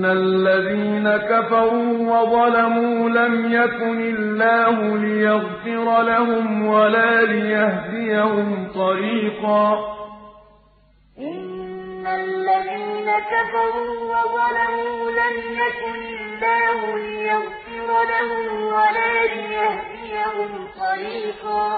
إِنَّ الَّذِينَ كَفَرُوا وَظَلَمُوا لَمْ يَكُنِ اللَّهُ لِيَغْفِرَ لَهُمْ وَلَا لِيَهْدِيَهُمْ طَرِيقًا إِنَّ الَّذِينَ كَفَرُوا وَظَلَمُوا لَمْ يَكُنِ اللَّهُ لِيَغْفِرَ لَهُمْ وَلَا لِيَهْدِيَهُمْ طَرِيقًا